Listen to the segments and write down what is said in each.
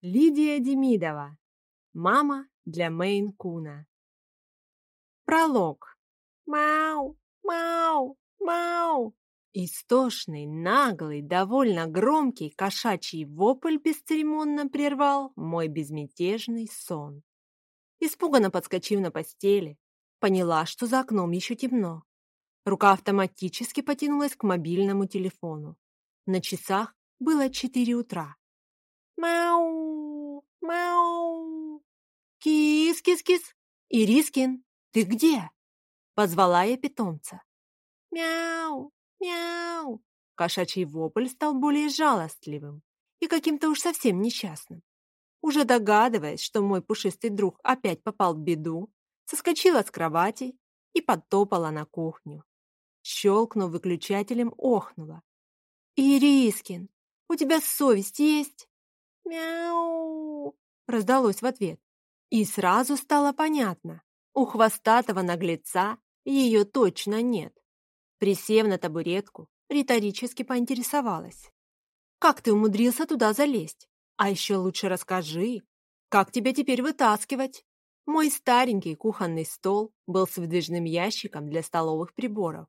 Лидия Демидова. Мама для Мейн-куна. Пролог. Мау, мау, мау. Истошный, наглый, довольно громкий кошачий вопль бесцеремонно прервал мой безмятежный сон. Испуганно подскочив на постели, поняла, что за окном еще темно. Рука автоматически потянулась к мобильному телефону. На часах было четыре утра. Мяу, мяу. Кис-кис-кис. Ирискин, ты где? Позвала я питомца. Мяу, мяу. Кошачий вопль стал более жалостливым и каким-то уж совсем несчастным. Уже догадываясь, что мой пушистый друг опять попал в беду, соскочила с кровати и подтопала на кухню. Щелкнув выключателем, охнула. «Ирискин, у тебя совесть есть?» «Мяу!» раздалось в ответ. И сразу стало понятно. У хвостатого наглеца ее точно нет. Присев на табуретку, риторически поинтересовалась. «Как ты умудрился туда залезть? А еще лучше расскажи, как тебя теперь вытаскивать?» Мой старенький кухонный стол был с выдвижным ящиком для столовых приборов,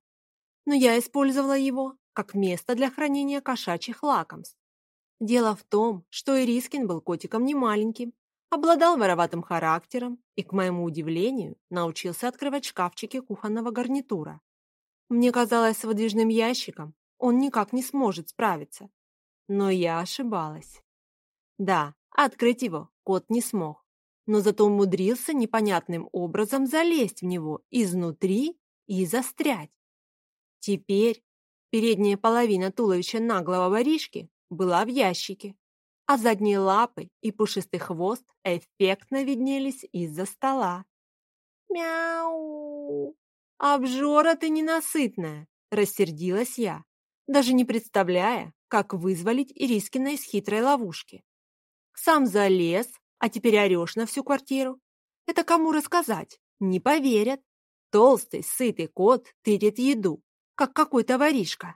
но я использовала его как место для хранения кошачьих лакомств. Дело в том, что Ирискин был котиком не маленьким, обладал вороватым характером и, к моему удивлению, научился открывать шкафчики кухонного гарнитура. Мне казалось, с выдвижным ящиком он никак не сможет справиться. Но я ошибалась. Да, открыть его кот не смог, но зато умудрился непонятным образом залезть в него изнутри и застрять. Теперь передняя половина туловища наглого воришки была в ящике, а задние лапы и пушистый хвост эффектно виднелись из-за стола. «Мяу! Обжора ты ненасытная!» – рассердилась я, даже не представляя, как вызволить Ирискина из хитрой ловушки. «Сам залез, а теперь орешь на всю квартиру. Это кому рассказать? Не поверят. Толстый, сытый кот тырит еду, как какой-то воришка.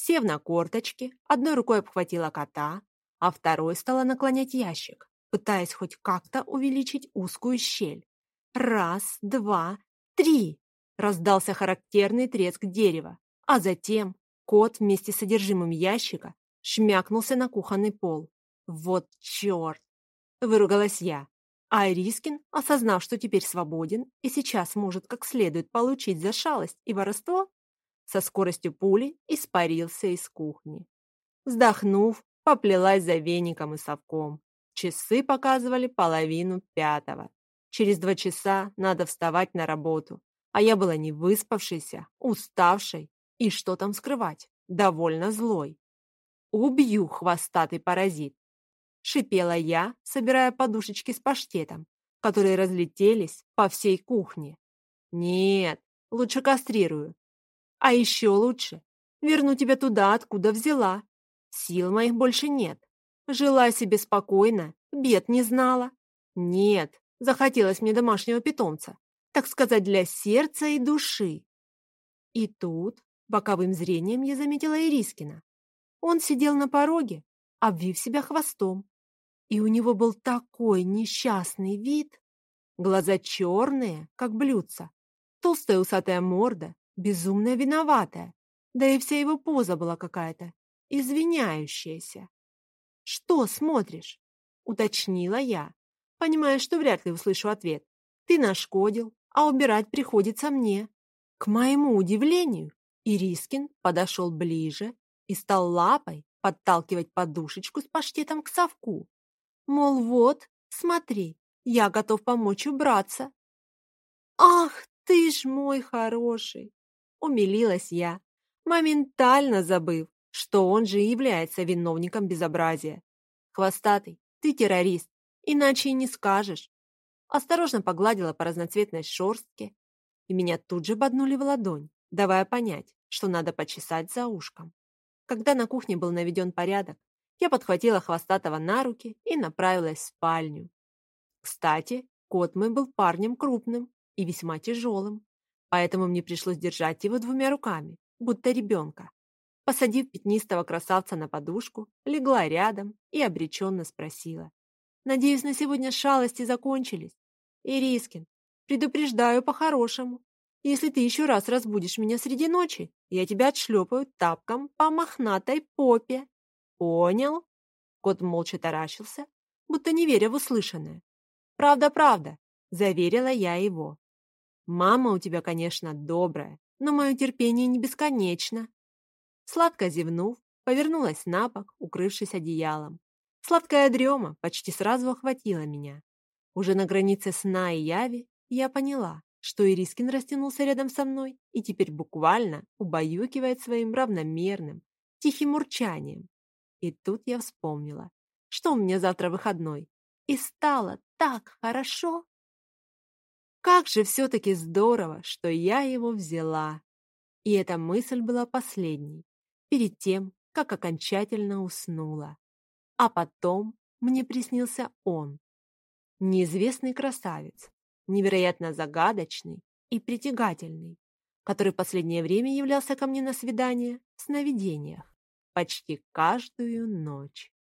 Сев на корточки, одной рукой обхватила кота, а второй стала наклонять ящик, пытаясь хоть как-то увеличить узкую щель. Раз, два, три! Раздался характерный треск дерева, а затем кот вместе с содержимым ящика шмякнулся на кухонный пол. «Вот черт!» – выругалась я. А Ирискин, осознав, что теперь свободен и сейчас может как следует получить за шалость и воровство, со скоростью пули испарился из кухни. Вздохнув, поплелась за веником и совком. Часы показывали половину пятого. Через два часа надо вставать на работу, а я была не выспавшейся, уставшей и, что там скрывать, довольно злой. «Убью, хвостатый паразит!» Шипела я, собирая подушечки с паштетом, которые разлетелись по всей кухне. «Нет, лучше кастрирую, а еще лучше верну тебя туда, откуда взяла. Сил моих больше нет. Жила себе спокойно, бед не знала. Нет, захотелось мне домашнего питомца, так сказать, для сердца и души. И тут боковым зрением я заметила Ирискина. Он сидел на пороге, обвив себя хвостом. И у него был такой несчастный вид. Глаза черные, как блюдца, толстая усатая морда, безумно виноватая, да и вся его поза была какая-то извиняющаяся. «Что смотришь?» — уточнила я, понимая, что вряд ли услышу ответ. «Ты нашкодил, а убирать приходится мне». К моему удивлению, Ирискин подошел ближе и стал лапой подталкивать подушечку с паштетом к совку. Мол, вот, смотри, я готов помочь убраться. «Ах ты ж мой хороший! Умилилась я, моментально забыв, что он же является виновником безобразия. Хвостатый, ты террорист, иначе и не скажешь. Осторожно погладила по разноцветной шорстке, и меня тут же боднули в ладонь, давая понять, что надо почесать за ушком. Когда на кухне был наведен порядок, я подхватила Хвостатого на руки и направилась в спальню. Кстати, кот мой был парнем крупным и весьма тяжелым поэтому мне пришлось держать его двумя руками, будто ребенка. Посадив пятнистого красавца на подушку, легла рядом и обреченно спросила. Надеюсь, на сегодня шалости закончились. Ирискин, предупреждаю по-хорошему. Если ты еще раз разбудишь меня среди ночи, я тебя отшлепаю тапком по мохнатой попе. Понял?» Кот молча таращился, будто не веря в услышанное. «Правда, правда», — заверила я его. «Мама у тебя, конечно, добрая, но мое терпение не бесконечно». Сладко зевнув, повернулась на бок, укрывшись одеялом. Сладкая дрема почти сразу охватила меня. Уже на границе сна и яви я поняла, что Ирискин растянулся рядом со мной и теперь буквально убаюкивает своим равномерным, тихим урчанием. И тут я вспомнила, что у меня завтра выходной, и стало так хорошо. Как же все-таки здорово, что я его взяла. И эта мысль была последней, перед тем, как окончательно уснула. А потом мне приснился он. Неизвестный красавец, невероятно загадочный и притягательный, который последнее время являлся ко мне на свидание в сновидениях почти каждую ночь.